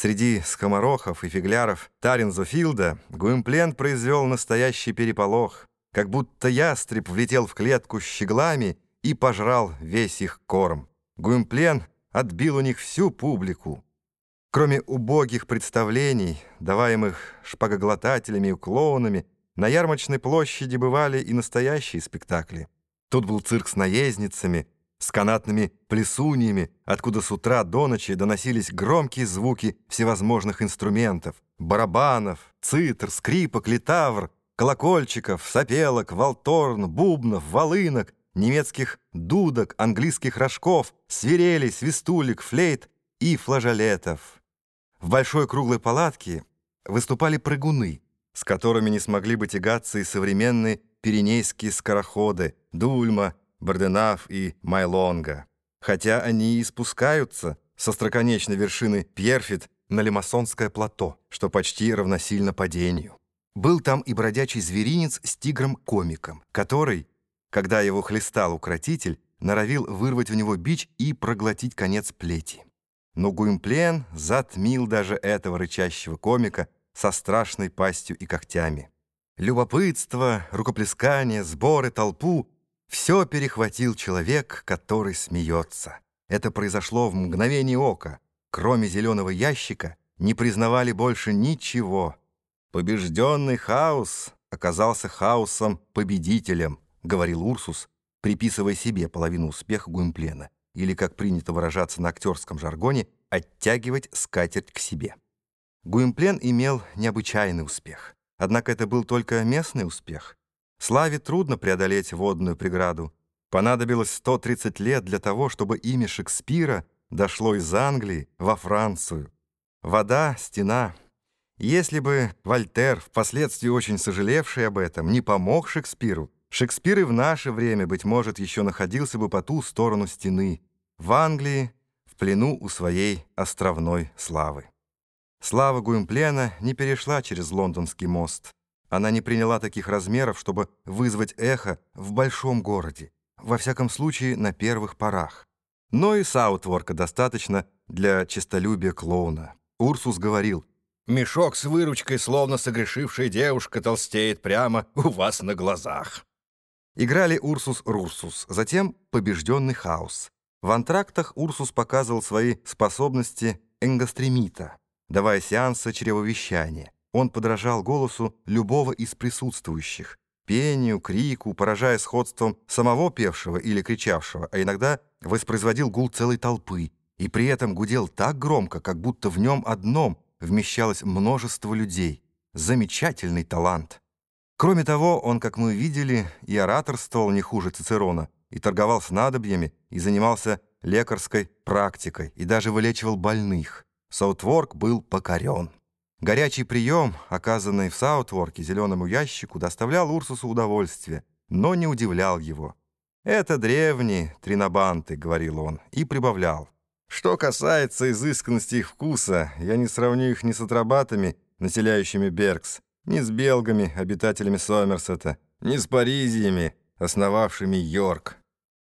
Среди скоморохов и фигляров Таринзофилда Гуимплен произвел настоящий переполох, как будто ястреб влетел в клетку с щеглами и пожрал весь их корм. Гуимплен отбил у них всю публику. Кроме убогих представлений, даваемых шпагоглотателями и клоунами, на ярмарочной площади бывали и настоящие спектакли. Тут был цирк с наездницами, с канатными плесуньями, откуда с утра до ночи доносились громкие звуки всевозможных инструментов, барабанов, цитр, скрипок, литавр, колокольчиков, сопелок, валторн, бубнов, волынок, немецких дудок, английских рожков, свирелей, свистулек, флейт и флажолетов. В большой круглой палатке выступали прыгуны, с которыми не смогли бы тягаться и современные пиренейские скороходы, Дульма, Барденав и Майлонга. Хотя они и спускаются со строконечной вершины Пьерфит на Лимассонское плато, что почти равносильно падению. Был там и бродячий зверинец с тигром-комиком, который, когда его хлестал укротитель, норовил вырвать у него бич и проглотить конец плети. Но Гуимплен затмил даже этого рычащего комика со страшной пастью и когтями. Любопытство, рукоплескание, сборы, толпу — все перехватил человек, который смеется. Это произошло в мгновение ока. Кроме зеленого ящика не признавали больше ничего. Побежденный хаос оказался хаосом-победителем, говорил Урсус, приписывая себе половину успеха Гуимплена, или, как принято выражаться на актерском жаргоне, оттягивать скатерть к себе. Гуимплен имел необычайный успех. Однако это был только местный успех. Славе трудно преодолеть водную преграду. Понадобилось 130 лет для того, чтобы имя Шекспира дошло из Англии во Францию. Вода — стена. Если бы Вольтер, впоследствии очень сожалевший об этом, не помог Шекспиру, Шекспир и в наше время, быть может, еще находился бы по ту сторону стены, в Англии, в плену у своей островной славы. Слава Гуимплена не перешла через лондонский мост. Она не приняла таких размеров, чтобы вызвать эхо в большом городе, во всяком случае на первых порах. Но и Саутворка достаточно для честолюбия клоуна. Урсус говорил, «Мешок с выручкой, словно согрешившая девушка, толстеет прямо у вас на глазах». Играли Урсус-Рурсус, затем побежденный хаос. В антрактах Урсус показывал свои способности энгастримита давая сеансы чревовещания. Он подражал голосу любого из присутствующих, пению, крику, поражая сходством самого певшего или кричавшего, а иногда воспроизводил гул целой толпы, и при этом гудел так громко, как будто в нем одном вмещалось множество людей. Замечательный талант. Кроме того, он, как мы видели, и ораторствовал не хуже Цицерона, и торговал снадобьями, и занимался лекарской практикой, и даже вылечивал больных. Саутворк был покорен. Горячий прием, оказанный в Саутворке зеленому ящику, доставлял Урсусу удовольствие, но не удивлял его. «Это древние тринобанты», — говорил он, и прибавлял. «Что касается изысканности их вкуса, я не сравню их ни с атрабатами, населяющими Бергс, ни с белгами, обитателями Сомерсета, ни с паризиями, основавшими Йорк».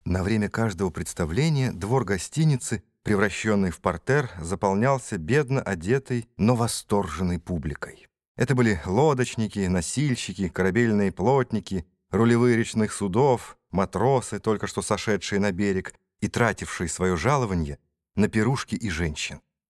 На время каждого представления двор гостиницы превращенный в портер, заполнялся бедно одетой, но восторженной публикой. Это были лодочники, носильщики, корабельные плотники, рулевые речных судов, матросы, только что сошедшие на берег и тратившие свое жалование на пирушки и женщин.